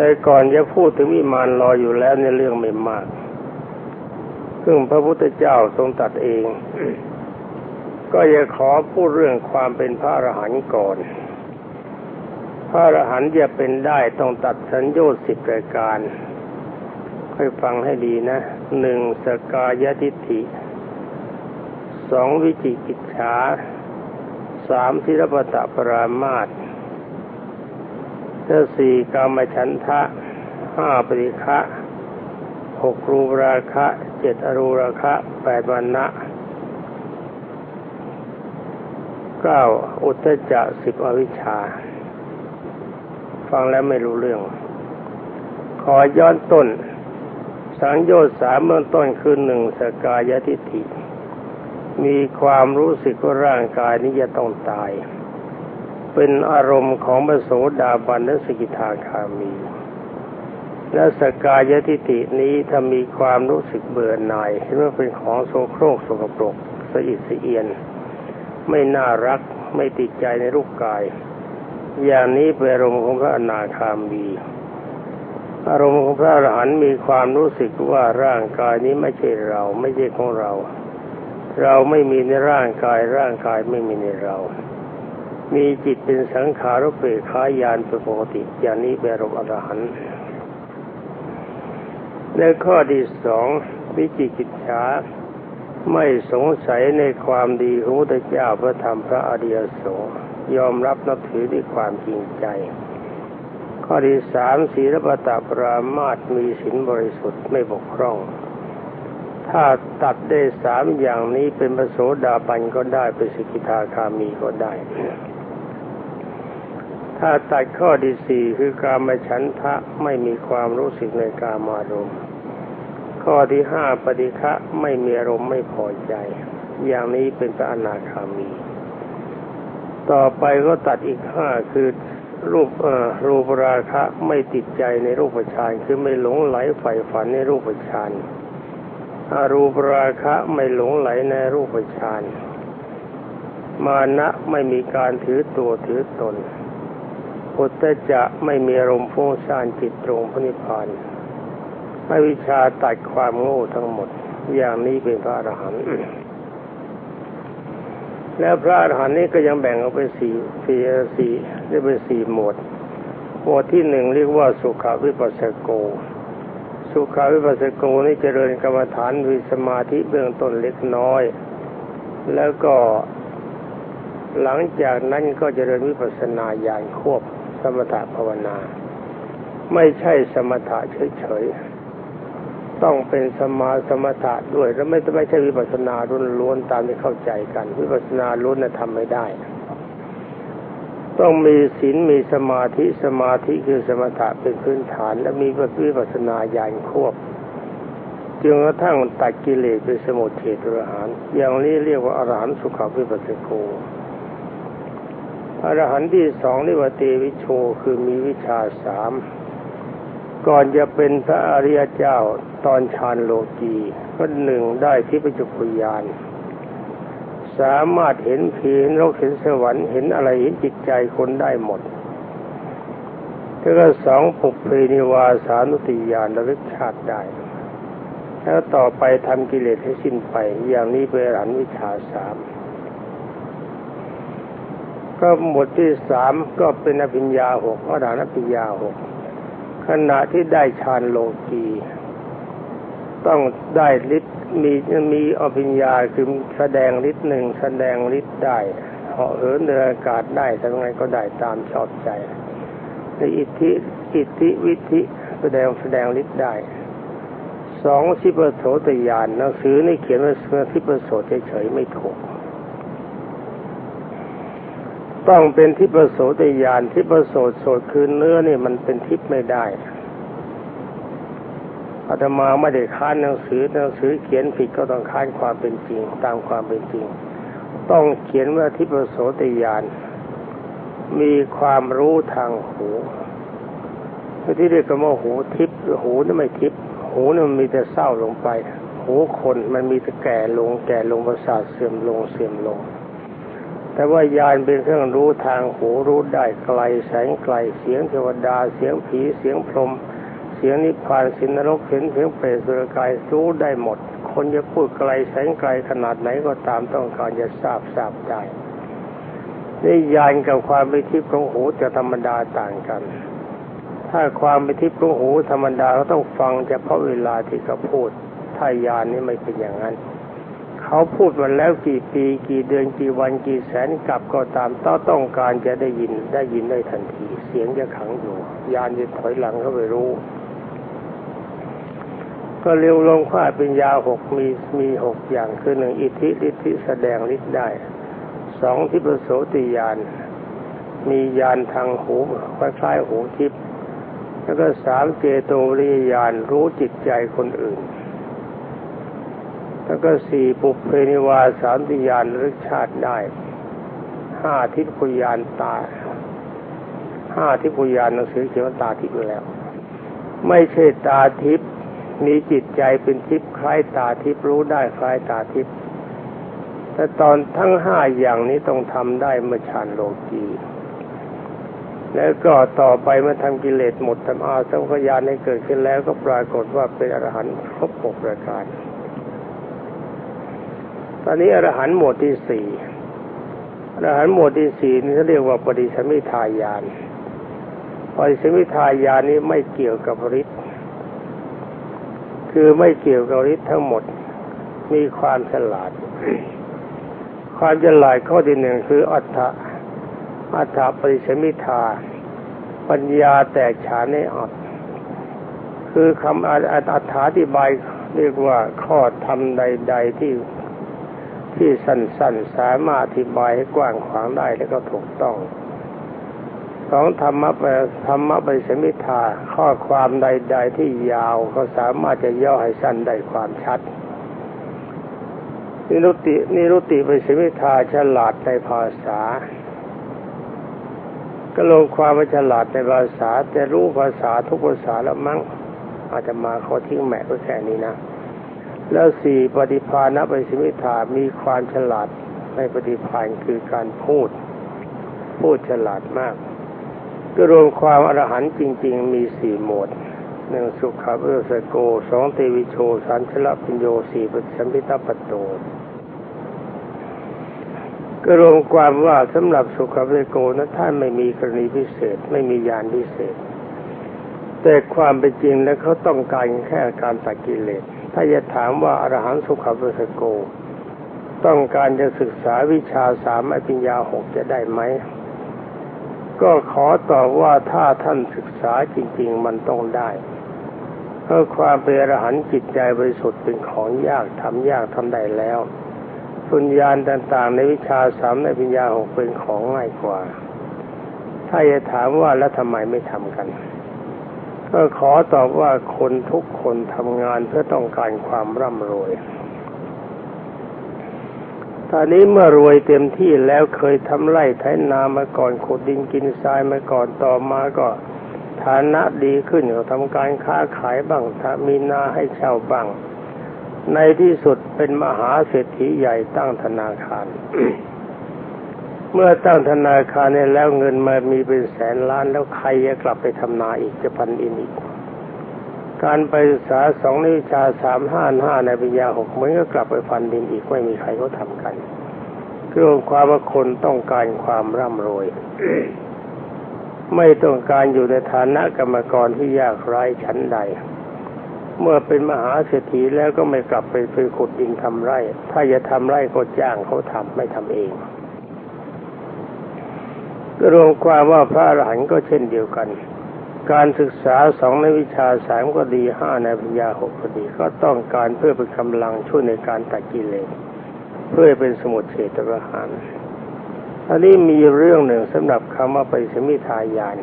แต่ก่อนจะพูดถึงวิมานลอยอยู่แล้วในเรื่องไม่มาก ซึ่งพระพุทธเจ้าทรงตัดเอง ก็จะขอพูดเรื่องความเป็นพระอรหันต์ก่อน พระอรหันต์จะเป็นได้ต้องตัดสัญญาสิบรายการค่อยฟังให้ดีนะหนึ่งสกายทิฏฐิสองวิจิกิจฉาสามทิรปตะปรามาต สี่กามฉันทะห้าปริฆะหกรูปราคะเจ็ดอรูราคะแปดวันนะเก้าอุตจะสิบอวิชชา ฟังแล้วไม่รู้เรื่อง ขอย้อนต้น สังโยชน์สามเบื้องต้นคือหนึ่งสกายทิฏฐิมีความรู้สึกว่าร่างกายนี้จะต้องตาย เป็นอารมณ์ของพระโสดาบันและสกิทาคามี และสกายทิฏฐินี้ถ้ามีความรู้สึกเบื่อหน่ายเห็นว่าเป็นของโสโครกสกปรกสะอิดสะเอียน ไม่น่ารักไม่ติดใจในรูปกาย อย่างนี้เป็นอารมณ์ของพระอนาคามีอารมณ์ของพระอรหันต์มีความรู้สึกว่าร่างกายนี้ไม่ใช่เราไม่ใช่ของเรา เราไม่มีในร่างกายร่างกายไม่มีในเรา มีจิตเป็นสังขารเปรขายานเป็นปกติอย่างนี้เป็นรมอรหันต์ในข้อที่สองวิจิกิจฉาไม่สงสัยในความดีของพระเจ้าพระธรรมพระอริยสงฆ์ยอมรับนับถือด้วยความจริงใจ ข้อที่สามศีลปตาปรามาตมีศีลบริสุทธิ์ไม่บกพร่อง ถ้าตัดได้สามอย่างนี้เป็นพระโสดาบันก็ได้เป็นสกิทาคามีก็ได้ ถ้าตัดข้อที่สี่คือการมฉันทะไม่มีความรู้สึกในการมารมข้อที่ห้าปฏิฆะไม่มีอารมณ์ไม่พอใจ อย่างนี้เป็นพระอนาคามี ต่อไปก็ตัดอีกห้าคือรูปเอ่อรูปราคะไม่ติดใจในรูปฌานคือไม่หลงไหลใฝ่ฝันในรูปฌานอารูปราคะไม่หลงไหลในรูปฌานมานะไม่มีการถือตัวถือตน อุตจะไม่มีอารมณ์ฟุ้งซ่านจิตตรงพระนิพพานอวิชาตัดความโง่ทั้งหมด อย่างนี้เป็นพระอรหันต์แล้วพระอรหันต์นี้ก็ยังแบ่งออกเป็นสี่สี่สี่เรียกเป็นสี่หมวด หมวดที่หนึ่งเรียกว่าสุขาวิปัสสโก สุขาวิปัสสโกนี่เจริญกรรมฐานวิสมาธิเบื้องต้นเล็กน้อย แล้วก็หลังจากนั้นก็เจริญวิปัสสนาญาณควบ มถะภาวนา ไม่ใช่สมถะเฉยๆ ต้องเป็นสมาสมถะด้วย แล้วไม่ไม่ใช่วิปัสนาล้วนๆตามที่เข้าใจกัน วิปัสนาล้วนนะทำไม่ได้ ต้องมีศีลมีสมาธิสมาธิคือสมถะเป็นพื้นฐาน และมีวิปัสสนาญาณควบจึงกระทั่งตัดกิเลสเป็นสมุทเฉตุรหารอย่างนี้เรียกว่าอรหันสุขวิปัสสโก อรหันต์ที่สองเรียกว่าเตวิโชคือมีวิชาสามก่อนจะเป็นพระอริยเจ้าตอนฌานโลกีก็หนึ่งได้ที่ปัจจุพยาน สามารถเห็นผีเห็นโลกเห็นสวรรค์เห็นอะไรเห็นจิตใจคนได้หมดแล้วก็สองปุเพนิวาสานุติยานระลึกชาติได้ แล้วต่อไปทำกิเลสให้สิ้นไป อย่างนี้เป็นอรหันต์วิชาสาม ก็หมวดที่สามก็เป็นอภิญญาหกอรหันอภิญญาหกขณะที่ได้ฌานโลกีต้องได้ฤทธิ์มีมีอภิญญาคือแสดงฤทธิ์หนึ่งแสดงฤทธิ์ได้เหาะเหินเดินอากาศได้ทำไงก็ได้ตามชอบใจในอิทธิอิทธิวิธิแสดงแสดงฤทธิ์ได้สองสิบโสตยานหนังสือนี่เขียนว่าสิบโสตเฉยๆไม่ถูก ต้องเป็นทิพโสตยานทิพโสตโสดคือเนื้อนี่มันเป็นทิพไม่ได้อาตมาไม่ได้ค้านหนังสือหนังสือเขียนผิดก็ต้องค้านความเป็นจริง ตามความเป็นจริง ต้องเขียนว่าทิพโสตยาน มีความรู้ทางหูที่เรียกว่าหูทิพหูนี่ไม่ทิพหูนี่มันมีแต่เศร้าลงไป หูคนมันมีแต่แก่ลง แก่ลงประสาทเสื่อมลงเสื่อมลง แต่ว่ายานเป็นเครื่องรู้ทางหูรู้ได้ไกลแสงไกลเสียงเทวดาเสียงผีเสียงพรหมเสียงนิพพานสินนรกเห็นเสียงเปรตสุรกายรู้ได้หมด คนจะพูดไกลแสงไกลขนาดไหนก็ตามต้องการจะทราบทราบได้นี่ยานกับความเป็นทิพย์ของหูจะธรรมดาต่างกัน ถ้าความเป็นทิพย์ของหูธรรมดาก็ต้องฟังเฉพาะเวลาที่เขาพูด ถ้ายานนี่ไม่เป็นอย่างนั้น เขาพูดมาแล้วกี่ปี กี่เดือนกี่วันกี่แสนกลับก็ตามต้องต้องการจะได้ยินได้ยินได้ทันที เสียงจะขังอยู่ ยานจะถอยหลังเข้าไปรู้ ก็เร็วลงค่าเป็นยาหกมีมีหกอย่างคือหนึ่งอิทธิฤทธิแสดงฤทธิ์ได้สองทิพโสติยาน มียานทางหูคล้ายๆหูทิพแล้วก็สามเจโตวิญญาณรู้จิตใจคนอื่น แล้วก็สี่ปุเพนิวาสามติยานรึกชาติได้ห้าทิพยานตาห้าทิพยานหนังสือเขียนว่าตาทิพย์แล้ว ไม่ใช่ตาทิพย์มีจิตใจเป็นทิพย์คล้ายตาทิพย์รู้ได้คล้ายตาทิพย์แต่ตอนทั้งห้าอย่างนี้ต้องทำได้เมื่อฌานโลกีแล้วก็ต่อไปเมื่อทำกิเลสหมดทำอาสังขยานให้เกิดขึ้นแล้วก็ปรากฏว่าเป็นอรหันต์ครบหกประการ อนนี้อรหันต์หมวดที่สี่อรหันต์หมวดที่สี่นี่เขาเรียกว่าปฏิสมิทายานปฏิสมิทายานนี้ไม่เกี่ยวกับฤทธิ์คือไม่เกี่ยวกับฤทธิ์ทั้งหมด มีความฉลาด ความฉลาดข้อที่หนึ่งคืออัฏฐะอัฏฐปริสมิทา ปัญญาแตกฉานในอัตคือคำอัฏฐาธิบายเรียกว่าข้อธรรมใด ๆ ที่ ที่สั้นๆสามารถอธิบายให้กว้างขวางได้แล้วก็ถูกต้องสองธรรมะธรรมะปสมิทาข้อความใด ๆ ที่ยาวเขาสามารถจะย่อให้สั้นได้ความชัดนิรุตินิรุติปสมิทาฉลาดในภาษา ก็ลงความว่าฉลาดในภาษา แต่รู้ภาษาทุกภาษาแล้วมั้งอาจจะมาเขาทิ้งแม่ก็แค่นี้นะ แล้วสี่ปฏิภาณปริมิทามีความฉลาดในปฏิภาณคือการพูด พูดฉลาดมาก ก็รวมความอรหันต์จริง ๆ มีสี่หมวดหนึ่งสุขาเอสโกสองเตวิโชสันชลปิญโยสี่ปสัมพิทัปโตก็รวมความว่าสำหรับสุขเวโกนะท่านไม่มีกรณีพิเศษไม่มียานพิเศษ แต่ความเป็นจริงแล้วเขาต้องการแค่การตักกิเลส ถ้าจะถามว่าอรหันสุขเวโก ต้องการจะศึกษาวิชาสามอภิญญาหกจะได้ไหม ก็ขอตอบว่าถ้าท่านศึกษาจริง ๆ มันต้องได้เพราะความเป็นอรหันต์จิตใจบริสุทธิ์เป็นของยากทำยากทำได้แล้วสุญญาณต่างๆ ในวิชาสามในปัญญาหกเป็นของง่ายกว่า ถ้าจะถามว่าแล้วทำไมไม่ทำกัน ก็ขอตอบว่าคนทุกคนทำงานเพื่อต้องการความร่ำรวยตอนนี้เมื่อรวยเต็มที่แล้วเคยทำไร่ไถนามาก่อนขุดดินกินทรายมาก่อนต่อมาก็ฐานะดีขึ้นก็ทำการค้าขายบ้างมีนาให้เช่าบ้าง ในที่สุดเป็นมหาเศรษฐีใหญ่ตั้งธนาคาร เมื่อตั้งธนาคารเนี่ยแล้วเงินมามีเป็นแสนล้านแล้วใครจะกลับไปทำนาอีกจะพันอินอีก การไปศึกษาสองนิชาสามห้าห้าในปัญญาหกเหมือนก็กลับไปฟันดินอีกไม่มีใครเขาทากันคืองความว่าคนต้องการความร่ำรวยไม่ต้องการอยู่ในฐานะกรรมกรที่ยากไร้ชั้นใด เมื่อเป็นมหาเศรษฐีแล้วก็ไม่กลับไปไปขุดดินทำไร่ ถ้าจะทำไร่ก็จ้างเขาทำไม่ทำเอง ก็รวมความว่าพระอรหันต์ก็เช่นเดียวกัน การศึกษาสองในวิชาสามก็ดีห้าในปัญญาหกก็ดี ก็ต้องการเพื่อเป็นกำลังช่วยในการตัดกิเลสเพื่อเป็นสมุทเฉตประหารอันนี้มีเรื่องหนึ่งสำหรับคำว่าไปสมิทายาน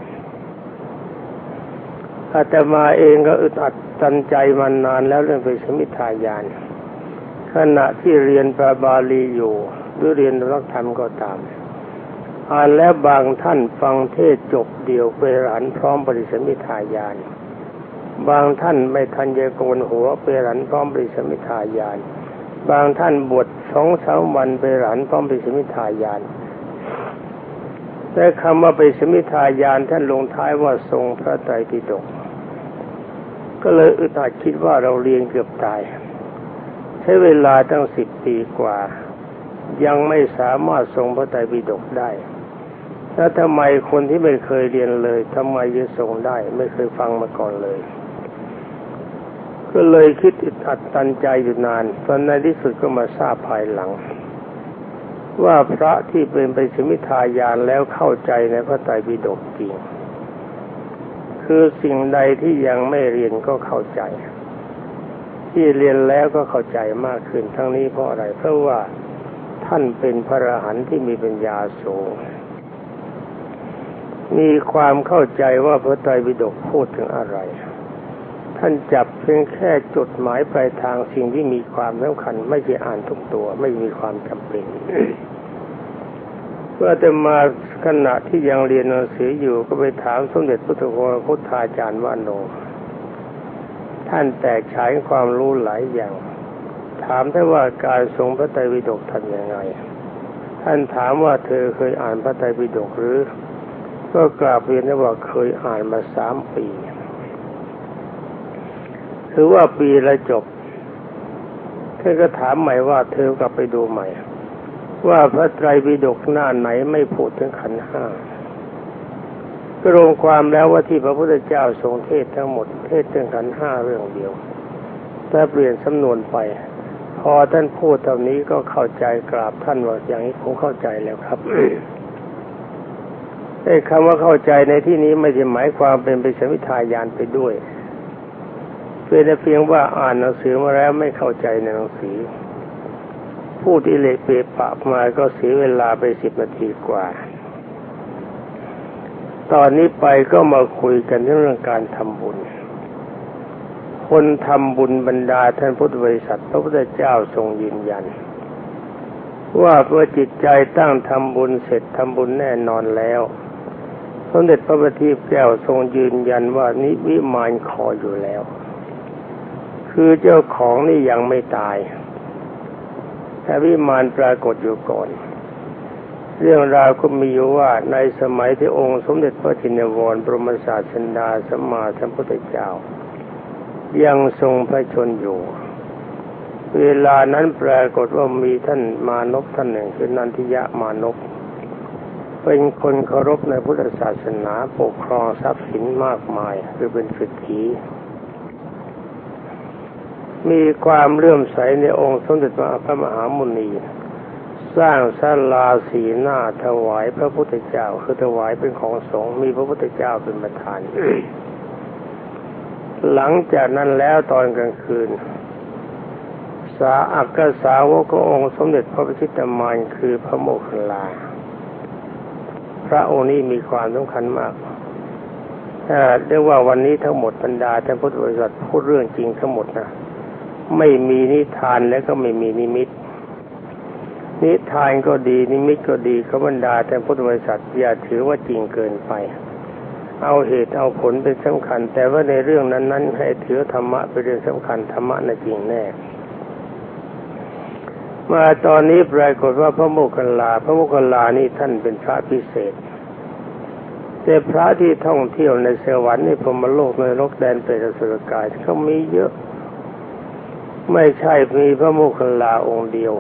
อาตมาเองก็อึดอัดตันใจมานานแล้วเรื่องไปสมิทายาน ขณะที่เรียนพระบาลีอยู่ หรือเรียนรักธรรมก็ตาม อ่านแล้วบางท่านฟังเทศจบเดียวเปรันพร้อมปริสมิทายาน บางท่านไม่ทันเยโกนหัวเปรันพร้อมปริสมิทายาน บางท่านบวชสองสามวันเปรันพร้อมปริสมิทายานแต่คำว่าไปสมิทายานท่านลงท้ายว่าทรงพระไตรปิฎกก็เลยอึดอัดคิดว่าเราเรียนเกือบตาย ใช้เวลาตั้งสิบปีกว่า ยังไม่สามารถทรงพระไตรปิฎกได้ แล้วทำไมคนที่ไม่เคยเรียนเลยทำไมจะทรงได้ ไม่เคยฟังมาก่อนเลย ก็เลยคิดอึดอัดตันใจอยู่นานตอนในที่สุดก็มาทราบภายหลัง ว่าพระที่เป็นไปสมิทายานแล้วเข้าใจในพระไตรปิฎกจริง คือสิ่งใดที่ยังไม่เรียนก็เข้าใจ ที่เรียนแล้วก็เข้าใจมากขึ้นทั้งนี้เพราะอะไร เพราะว่าท่านเป็นพระอรหันต์ที่มีปัญญาสูง มีความเข้าใจว่าพระไตรปิฎกพูดถึงอะไร ท่านจับเพียงแค่จุดหมายปลายทางสิ่งที่มีความสำคัญ ไม่ใช่อ่านทุกตัว ไม่มีความจำเป็นเมื่อจะมาขณะที่ยังเรียนหนังสืออยู่ก็ไปถามสมเด็จพระโคพุทธาจารย์ว่านโน ท่านแตกฉายความรู้หลายอย่าง ถามท่านว่าการทรงพระไตรปิฎกทำยังไง ท่านถามว่าเธอเคยอ่านพระไตรปิฎกหรือ ก็กราบเรียนว่าเคยอ่านมาสามปีคือว่าปีละจบท่านก็ถามใหม่ว่าเธอกลับไปดูใหม่ ว่าพระไตรปิฎกหน้าไหนไม่พูดถึงขันห้าก็รวมความแล้วว่าที่พระพุทธเจ้าทรงเทศทั้งหมดเทศถึงขันห้าเรื่องเดียวถ้าเปลี่ยนสำนวนไป พอท่านพูดตอนนี้ก็เข้าใจกราบท่านว่าอย่างนี้ผมเข้าใจแล้วครับ ไอ้คำว่าเข้าใจในที่นี้ไม่ใช่หมายความเป็นไปสมิทายานไปด้วยเป็นเพียงว่าอ่านหนังสือมาแล้วไม่เข้าใจในหนังสือ พูดอิเล็กเปปะมาก็เสียเวลาไปสิบนาทีกว่า ตอนนี้ไปก็มาคุยกันเรื่องการทำบุญ คนทำบุญบรรดาท่านพุทธบริษัทพระพุทธเจ้าทรงยืนยัน ว่าเมื่อจิตใจตั้งทำบุญเสร็จทำบุญแน่นอนแล้ว สมเด็จพระบัณฑิตแก้วทรงยืนยันว่านิวิมานคออยู่แล้ว คือเจ้าของนี่ยังไม่ตายแต่วิมานปรากฏอยู่ก่อน เรื่องราวก็มีอยู่ว่าในสมัยที่องค์สมเด็จพระจินวรบรมศาสดาสัมมาสัมพุทธเจ้า ยังทรงพระชนอยู่ เวลานั้นปรากฏว่ามีท่านมานพท่านหนึ่งคือนันทิยะมานพ เป็นคนเคารพในพุทธศาสนาปกครองทรัพย์สินมากมาย คือเป็นสิทธิมีความเลื่อมใสในองค์สมเด็จพระมหามุนี สร้างศาลาสีหน้าถวายพระพุทธเจ้า คือถวายเป็นของสงฆ์มีพระพุทธเจ้าเป็นประธาน หลังจากนั้นแล้วตอนกลางคืน สาอักษาวกองค์สมเด็จพระพิชิตมารคือพระโมคคัลลา พระองค์นี้มีความสำคัญมากเรียกว่าวันนี้ทั้งหมดบรรดาท่านพุทธบริษัทพูดเรื่องจริงทั้งหมดนะไม่มีนิทานแล้วก็ไม่มีนิมิต นิทานก็ดีนิมิตก็ดีขบรรดาแต่พุทธบริษัทอย่าถือว่าจริงเกินไป เอาเหตุเอาผลเป็นสำคัญ แต่ว่าในเรื่องนั้น ๆ ให้ถือธรรมะเป็นเรื่องสำคัญธรรมะน่ะจริงแน่ มาตอนนี้ปรากฏว่าพระโมคคัลลา พระโมคคัลลานี่ท่านเป็นพระพิเศษแต่พระที่ท่องเที่ยวในสวรรค์ในพรมโลกในโลกแดนเปรตสุรกายเขามีเยอะ ไม่ใช่มีพระโมคคัลลาองค์เดียว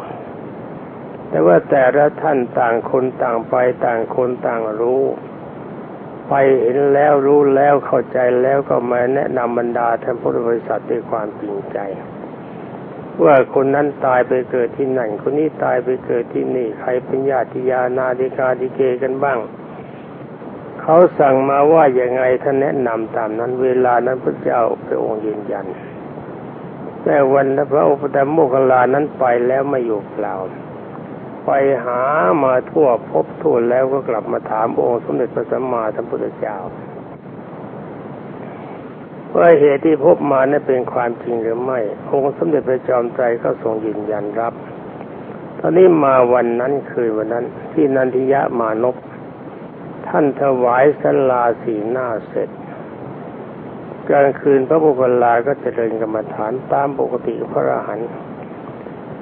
แต่ว่าแต่ละท่านต่างคนต่างไปต่างคนต่างรู้ ไปเห็นแล้วรู้แล้วเข้าใจแล้วก็มาแนะนำบรรดาท่านพุทธบริษัทด้วยความจริงใจ ว่าคนนั้นตายไปเกิดที่นั่นคนนี้ตายไปเกิดที่นี่ใครเป็นญาติยานาดิกาดิเกกันบ้าง เขาสั่งมาว่าอย่างไงท่านแนะนำตามนั้น เวลานั้นพระเจ้าพระองค์ยืนยัน แต่วันพระอุปตโมคลานั้นไปแล้วไม่อยู่เปล่าไปหามาทั่วพบทั่วแล้วก็กลับมาถามองค์สมเด็จพระสัมมาสัมพุทธเจ้า ว่าเหตุที่พบมานั้นเป็นความจริงหรือไม่องค์สมเด็จพระจอมไตรก็ทรงยืนยันรับ ตอนนี้มาวันนั้นคืนวันนั้น ที่นันทิยะมานพท่านถวายสลาสีหน้าเสร็จกลางคืนพระโมคลาก็เจริญกรรมฐานตามปกติพระอรหันต์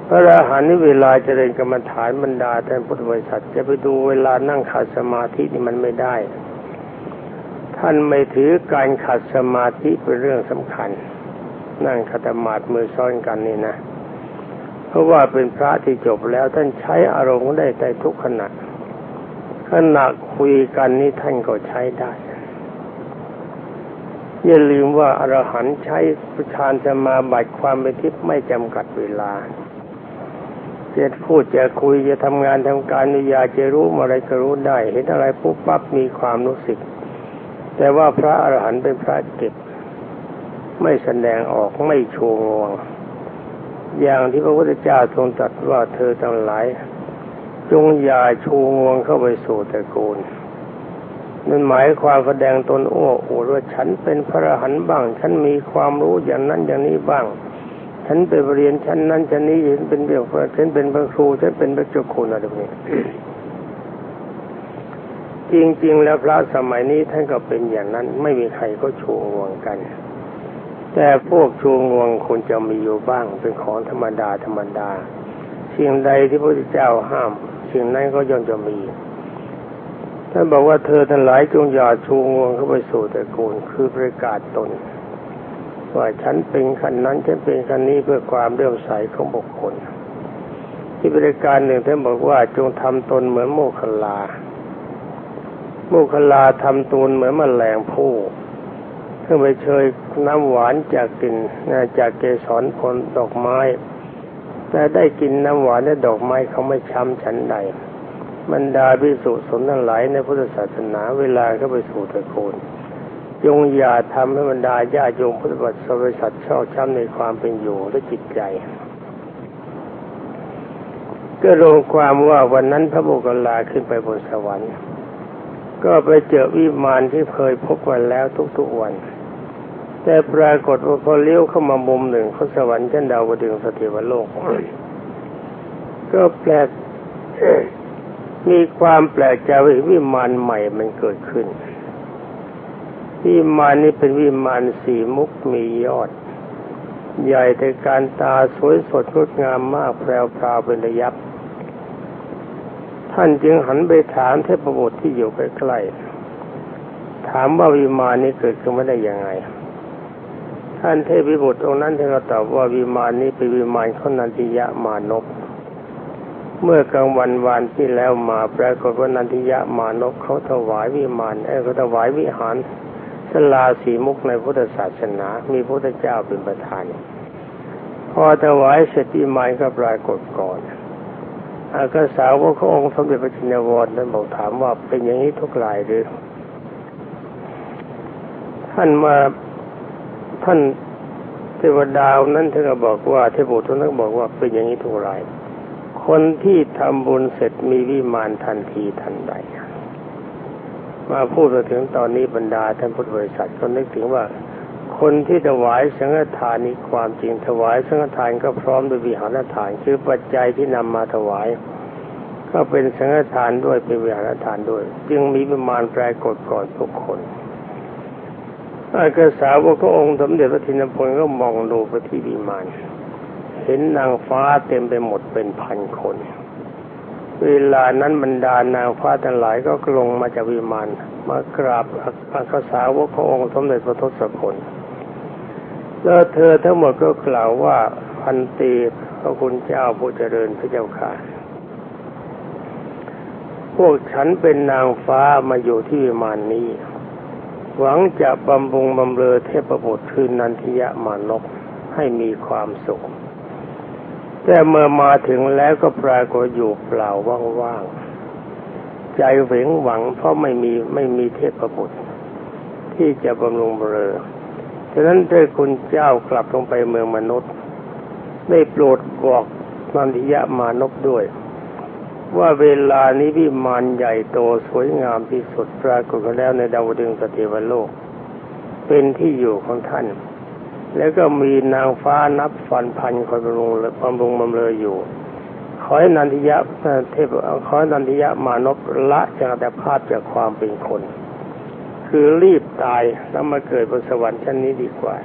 พระอราหันต์นี่เวลาเจริญกรรมฐานบรรดาท่านพุทธบริษัทจะไปดูเวลานั่งขัดสมาธินี่มันไม่ได้ ท่านไม่ถือการขัดสมาธิเป็นเรื่องสำคัญ นั่งขัดมาดมือซ้อนกันนี่นะ เพราะว่าเป็นพระที่จบแล้วท่านใช้อารมณ์ได้ในทุกขณะขณะคุยกันนี่ท่านก็ใช้ได้ อย่าลืมว่าอรหันต์ใช้ฌานสมาบัติความเป็นทิพย์ไม่จำกัดเวลาจะพูดจะคุยจะทำงานทำการนิยาจะรู้อะไรก็รู้ได้ เห็นอะไรปุ๊บปั๊บมีความรู้สึก แต่ว่าพระอรหันต์เป็นพระเก็บ ไม่แสดงออกไม่โชว์งวง อย่างที่พระพุทธเจ้าทรงตรัสว่าเธอทั้งหลาย จงอย่าชูงวงเข้าไปสู่ตระกูลนั่นหมายความแสดงตนโอ้โหว่าฉันเป็นพระอรหันต์บ้าง ฉันมีความรู้อย่างนั้นอย่างนี้บ้าง ฉันไปเรียนชั้นนั้นชั้นนี้ฉันเป็นเรื่องฉันเป็นพระครูฉันเป็นพระเจ้าคุณอะไรแบบนี้ จริง ๆ แล้วพระสมัยนี้ท่านก็เป็นอย่างนั้น ไม่มีใครก็ชูงวงกัน แต่พวกชูงวงควรจะมีอยู่บ้างเป็นของธรรมดาธรรมดาสิ่งใดที่พระพุทธเจ้าห้าม สิ่งนั้นก็ย่อมจะมีท่านบอกว่าเธอทั้งหลายจงอย่าชูงวงเข้าไปสู่ตระกูลคือประกาศตน ว่าฉันเป็นขันนั้นฉันเป็นขันนี้เพื่อความเลื่อมใสของบุคคล ที่บริการหนึ่งท่านบอกว่าจงทำตนเหมือนโมคลา มคลาทำตูนเหมือนมแมลงผู้เพื่อไปเชยน้ำหวานจากกลิ่นจากเกสรผลดอกไม้ แต่ได้กินน้ำหวานและดอกไม้เขาไม่ช้ำฉันใดบรรดาพิสุสนทั้งหลายในพุทธศาสนาเวลาเขาไปสู่ตระกูลจงอย่าทำให้บรรดาญาโยมพุทธบริษัทชอบช้ำในความเป็นอยู่และจิตใจ ก็ลงความว่าวันนั้นพระโมกขลาขึ้นไปบนสวรรค์ ก็ไปเจอวิมานที่เคยพบกันแล้วทุกๆวัน แต่ปรากฏว่าพอเลี้ยวเข้ามามุมหนึ่งของสวรรค์ชั้นดาวดึงสถิวโลก ก็แปลกมีความแปลกใจว่าวิมานใหม่มันเกิดขึ้น วิมานนี้เป็นวิมานสีมุกมียอด ใหญ่แต่การตาสวยสดงดงามมากแปลวพราวเป็นระยับ ท่านจึงหันไปถามเทพบุตรที่อยู่ใกล้ๆถามว่าวิมานนี้เกิดขึ้นมาได้ยังไง ท่านเทพบุตรองค์นั้นท่านก็ตอบว่าวิมานนี้เป็นวิมานของนันทิยะมานพเมื่อกลางวันวานที่แล้วมาปรากฏว่านันทิยะมานพเขาถวายวิมานเออเขาถวายวิหารสลาสีมุกในพุทธศาสนา มีพระเจ้าเป็นประธานพอถวายเสร็จวิมานก็ปรากฏก่อน อากาสาวกขององค์สมเด็จพระจินวรนั้นบอกถามว่าเป็นอย่างนี้ทุกรายหรือ ท่านมาท่านเทวดาวนั้นท่านก็บอกว่าเทพบุตรท่านก็บอกว่าเป็นอย่างนี้ทุกราย คนที่ทำบุญเสร็จมีวิมานทันทีทันใด มาพูดถึงตอนนี้บรรดาท่านพุทธบริษัทก็นึกถึงว่า คนที่ถวายสังฆทานนี้ความจริงถวายสังฆทานก็พร้อมด้วยวิหารทาน คือปัจจัยที่นำมาถวาย ก็เป็นสังฆทานด้วยเป็นวิหารทานด้วย จึงมีประมาณปรากฏก่อนทุกคนอาก็สาวกพระองค์สมเด็จพระทินพลก็มองดูไปที่วิมานเห็นนางฟ้าเต็มไปหมดเป็นพันคน เวลานั้นบรรดานางฟ้าทั้งหลายก็ลงมาจากวิมานมากราบอาคาสาวกพระองค์สมเด็จพระทศพล แล้วเธอทั้งหมดก็กล่าวว่าพันตีพระคุณเจ้าผู้เจริญพระเจ้าค่ะพวกฉันเป็นนางฟ้ามาอยู่ที่วิมานนี้ หวังจะบำบุงบำเรอเทพบุตรคือนันทิยะมานกให้มีความสุข แต่เมื่อมาถึงแล้วก็ปรากฏอยู่เปล่าว่างๆ ใจเหวงหวังเพราะไม่มีไม่มีเทพบุตรที่จะบำรุงบำเรอ ฉะนั้นได้คุณเจ้ากลับลงไปเมืองมนุษย์ ได้โปรดบอกนันทิยะมานกด้วย ว่าเวลานี้วิมานใหญ่โตสวยงามที่สุดปรากฏแล้วในดาวดึงสติวโลก เป็นที่อยู่ของท่าน แล้วก็มีนางฟ้านับฟันพันคอยบำรุงบำรุงบำเรออยู่ขอให้นันทิยะเทพขอให้นันทิยะมานพละจากแต่ภาพจากความเป็นคน คือรีบตายแล้วมาเกิดบนสวรรค์ชั้นนี้ดีกว่า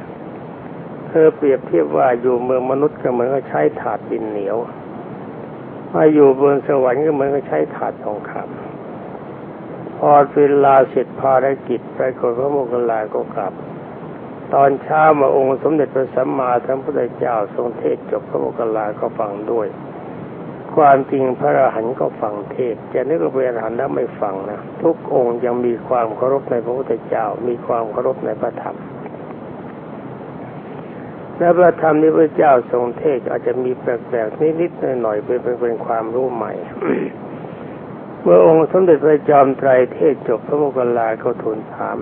เธอเปรียบเทียบว่าอยู่เมืองมนุษย์ก็เหมือนกับใช้ถาดดินเหนียวมาอยู่บนสวรรค์ก็เหมือนกับใช้ถาดทองคำพอเวลาเสร็จภารกิจปรากฏพระโมคคัลลาก็กลับ ตอนเช้ามาองค์สมเด็จพระสัมมาสัมพุทธเจ้าทรงเทศจบพระโมคคัลลาก็ฟังด้วย ความจริงพระอรหันต์ก็ฟังเทศจะนึกว่าเป็นอรหันต์แล้วไม่ฟังนะทุกองค์ยังมีความเคารพในพระพุทธเจ้า มีความเคารพในพระธรรมและพระธรรมที่พระเจ้าทรงเทศอาจจะมีแปลกๆนิดๆหน่อยๆเป็นเป็นความรู้ใหม่เมื่อองค์สมเด็จพระจอมไตรเทศจบพระโมคคัลลาเขาทูลถาม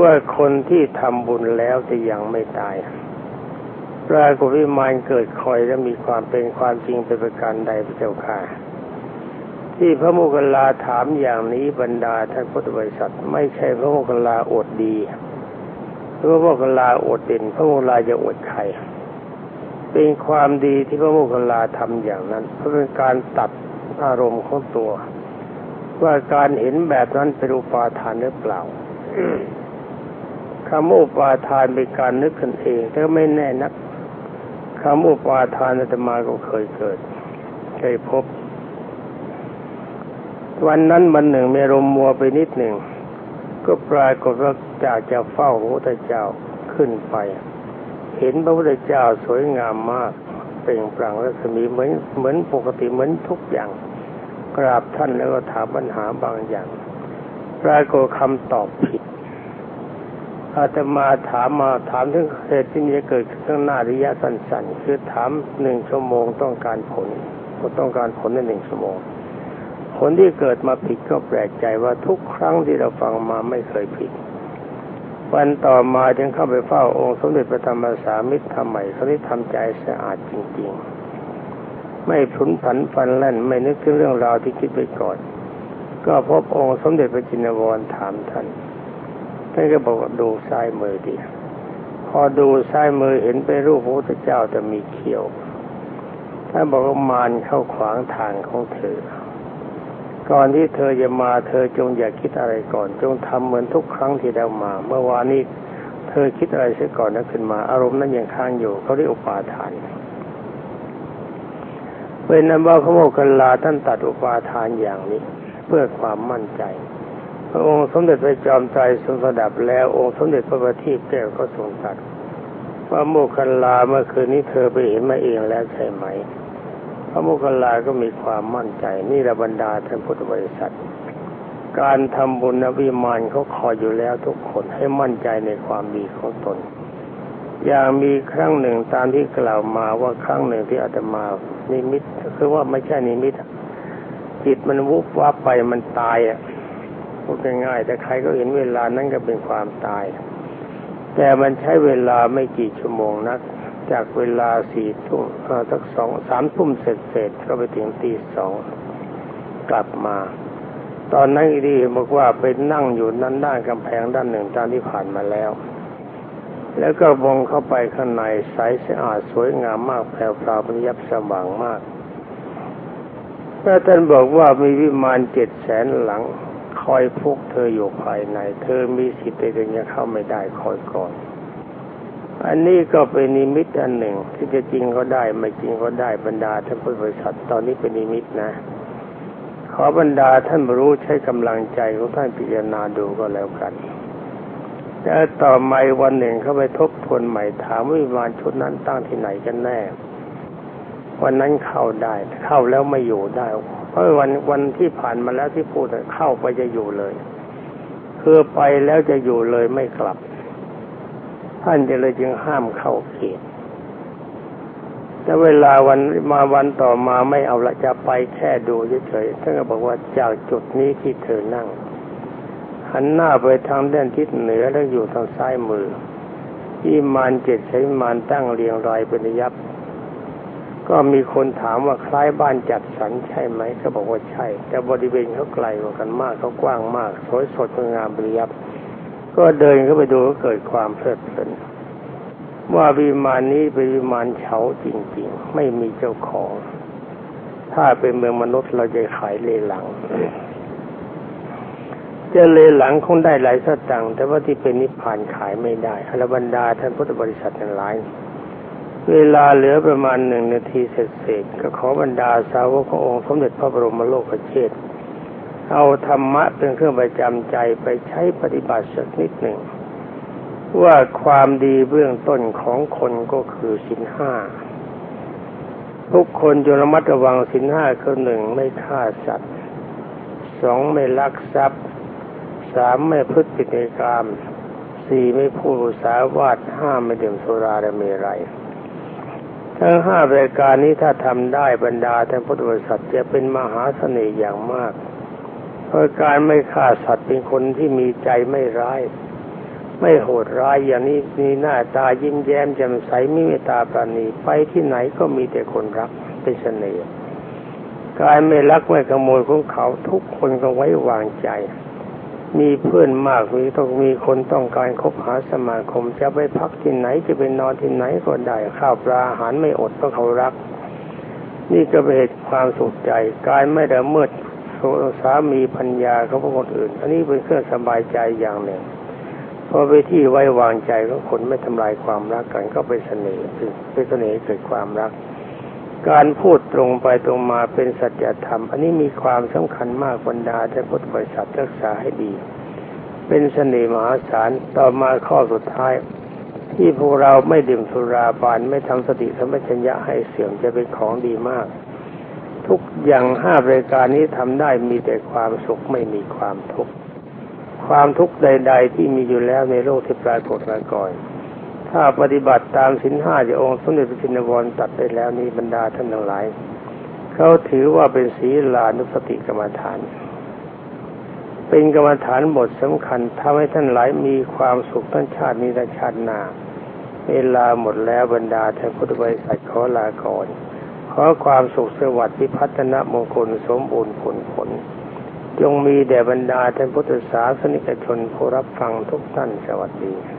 ว่าคนที่ทำบุญแล้วจะยังไม่ตาย ปรากฏวิมานเกิดคอยและมีความเป็นความจริงเป็นประการใดพระเจ้าค่ะ ที่พระโมคคัลลาถามอย่างนี้บรรดาท่านพุทธบริษัท ไม่ใช่พระโมคคัลลาอดดีพระโมคคัลลาอดเด่นพระโมคคัลลาจะอดใครเป็นความดีที่พระโมคคัลลาทำอย่างนั้น เพราะเป็นการตัดอารมณ์ของตัว ว่าการเห็นแบบนั้นเป็นอุปาทานหรือเปล่าคำอุปาทานเป็นการนึกขึ้นเองแต่ไม่แน่นัก คำอุปาทานอาตมาก็เคยเกิด เคยพบ วันนั้นวันหนึ่งเมีลมมัวไปนิดหนึ่ง ก็ปรากฏว่าจากจะเฝ้าพระพุทธเจ้าขึ้นไป เห็นพระพุทธเจ้าสวยงามมากเปล่งปลั่งรัศมีเหมือนเหมือนปกติเหมือนทุกอย่าง กราบท่านแล้วก็ถามปัญหาบางอย่างปรากฏคำตอบผิด อาตมาถามมาถามถึงเหตุที่จะเกิดขึ้นข้างหน้าระยะสั้นๆ คือถามหนึ่งชั่วโมงต้องการผลก็ต้องการผลในหนึ่งชั่วโมงคนที่เกิดมาผิดก็แปลกใจว่าทุกครั้งที่เราฟังมาไม่เคยผิด วันต่อมาจึงเข้าไปเฝ้าองค์สมเด็จพระธรรมสามิตรทำใหม่เขาได้ทำใจสะอาดจริงๆ ไม่ผุนผันฟันแล่นไม่นึกถึงเรื่องราวที่คิดไปก่อน ก็พบองค์สมเด็จพระจินวรถามท่าน ท่านก็บอกดูซ้ายมือดีพอดูซ้ายมือเห็นเป็นรูปพระพุทธเจ้าแต่มีเขียวท่านบอกว่ามารเข้าขวางทางของเธอ ก่อนที่เธอจะมาเธอจงอย่าคิดอะไรก่อน จงทำเหมือนทุกครั้งที่เรามา เมื่อวานนี้เธอคิดอะไรเสียก่อนนั้นขึ้นมา อารมณ์นั้นยังค้างอยู่เขาเรียกอุปาทานเป็นนั้นว่าพระโมคคัลลาท่านตัดอุปาทานอย่างนี้ เพื่อความมั่นใจ ระองค์สมเด็จพระจอมไตรทรงสดับแล้วองค์สมเด็จพระบัณฑิตแก้วก็ทรงตัดว่าโมคคัลลาเมื่อคืนนี้เธอไปเห็นมาเองแล้วใช่ไหม พระโมคคัลลาก็มีความมั่นใจนี่ระบรรดาท่านพุทธบริษัท การทำบุญนวิมานเขาคอยอยู่แล้วทุกคนให้มั่นใจในความดีของตน อย่างมีครั้งหนึ่งตามที่กล่าวมาว่าครั้งหนึ่งที่อาตมานิมิตคือว่าไม่ใช่นิมิตจิตมันวุบวับไปมันตายอะ พูดง่ายๆแต่ใครก็เห็นเวลานั้นก็เป็นความตาย แต่มันใช้เวลาไม่กี่ชั่วโมงนัก จากเวลาสี่ทุ่มสักสองสามทุ่มเสร็จเสร็จก็ไปถึงตีสองกลับมา ตอนนั้นอีดีบอกว่าไปนั่งอยู่นั่นด้านกำแพงด้านหนึ่งตามที่ผ่านมาแล้ว แล้วก็มองเข้าไปข้างในใสสะอาดสวยงามมากแผ่วพราวเป็นยับสว่างมากแม่ท่านบอกว่ามีวิมานเจ็ดแสนหลัง คอยพวกเธออยู่ภายใน เธอมีสิทธิ์แต่ยังเข้าไม่ได้คอยก่อน อันนี้ก็เป็นนิมิตอันหนึ่ง ที่จะจริงก็ได้ไม่จริงก็ได้บรรดาท่านผู้บริษัทตอนนี้เป็นนิมิตนะ ขอบรรดาท่านรู้ใช้กำลังใจของท่านพิจารณาดูก็แล้วกันแล้วต่อมาวันหนึ่งเขาไปทบทวนใหม่ถามวิมานชุดนั้นตั้งที่ไหนกันแน่ วันนั้นเข้าได้ เข้าแล้วไม่อยู่ได้ เพราะวันวันที่ผ่านมาแล้วที่พูดเข้าไปจะอยู่เลยคือไปแล้วจะอยู่เลยไม่กลับ ท่านจะเลยจึงห้ามเข้าเขตแต่เวลาวันมาวันต่อมาไม่เอาละจะไปแค่ดูเฉยๆท่านก็บอกว่าจากจุดนี้ที่เธอนั่ง หันหน้าไปทางด้านทิศเหนือแล้วอยู่ทางซ้ายมือที่มานเจ็ดใช้มานตั้งเรียงรายเป็นยับ ก็มีคนถามว่าคล้ายบ้านจัดสรรใช่ไหมเขาบอกว่าใช่ แต่บริเวณเขาไกลกว่ากันมากเขากว้างมาก สวยสดงามเป็นยับก็เดินเข้าไปดูก็เกิดความเพลิดเพลินว่าวิมานนี้เป็นวิมานเฉาจริง ๆ ไม่มีเจ้าของ ถ้าเป็นเมืองมนุษย์เราจะขายเลหลังจะเลยหลังคงได้หลายสตังค์แต่ว่าที่เป็นนิพพานขายไม่ได้อรบรรดาท่านพุทธบริษัททั้งหลาย เวลาเหลือประมาณหนึ่งนาทีเศษๆก็ขอบรรดาสาวกขององค์สมเด็จพระบรมโลกเชษเอาธรรมะเป็นเครื่องประจำใจไปใช้ปฏิบัติสักนิดหนึ่ง ว่าความดีเบื้องต้นของคนก็คือสินห้าทุกคนจงระมัดระวังสินห้าคือหนึ่งไม่ฆ่าสัตว์สองไม่ลักทรัพย์สามไม่พฤติกรรมสี่ไม่พูดสาวาทห้าไม่ดื่มสุราและเมรัย ทั้งห้ารายการนี้ถ้าทำได้บรรดาท่านพุทธบริษัทจะเป็นมหาเสน่ห์อย่างมากเพราะการไม่ฆ่าสัตว์เป็นคนที่มีใจไม่ร้าย ไม่โหดร้ายอย่างนี้มีหน้าตายิ้มแย้มแจ่มใสมีเมตตาปราณีไปที่ไหนก็มีแต่คนรักเป็นเสน่ห์การไม่ลักไม่ขโมยของเขาทุกคนก็ไว้วางใจ มีเพื่อนมากมีต้องมีคนต้องการคบหาสมาคม จะไปพักที่ไหนจะไปนอนที่ไหนก็ได้ข้าวปลาอาหารไม่อดเพราะเขารัก นี่ก็เป็นเหตุความสุขใจการไม่ละเมิดสามีพัญญาเขาพวกคนอื่น อันนี้เป็นเครื่องสบายใจอย่างหนึ่งพอไปที่ไว้วางใจของคนไม่ทำลายความรักกันก็เป็นเสน่ห์เป็นเสน่ห์เกิดความรัก การพูดตรงไปตรงมาเป็นสัจธรรม อันนี้มีความสำคัญมากบรรดาแต่พุทธบริษัทรักษาให้ดี เป็นเสน่ห์มหาศาลต่อมาข้อสุดท้าย ที่พวกเราไม่ดื่มสุราบานไม่ทำสติสมัชัญญะให้เสื่อมจะเป็นของดีมาก ทุกอย่างห้ารายการนี้ทำได้มีแต่ความสุขไม่มีความทุกข์ความทุกข์ใด ๆ ที่มีอยู่แล้วในโลกที่ปรากฏมาก่อน ถ้าปฏิบัติตามสินห้าที่องค์สมเด็จพระจินวรตัดไปแล้วนี้บรรดาท่านทั้งหลาย เขาถือว่าเป็นศีลานุสติกรรมฐาน เป็นกรรมฐานบทสำคัญทำให้ท่านหลายมีความสุขทั้งชาตินี้และชาติหน้าเวลาหมดแล้วบรรดาท่านพุทธบริษัทขอลาก่อนขอความสุขสวัสดิ์พิพัฒนมงคลสมบูรณ์ผลผล จงมีแด่บรรดาท่านพุทธศาสนิกชนผู้รับฟังทุกท่านสวัสดี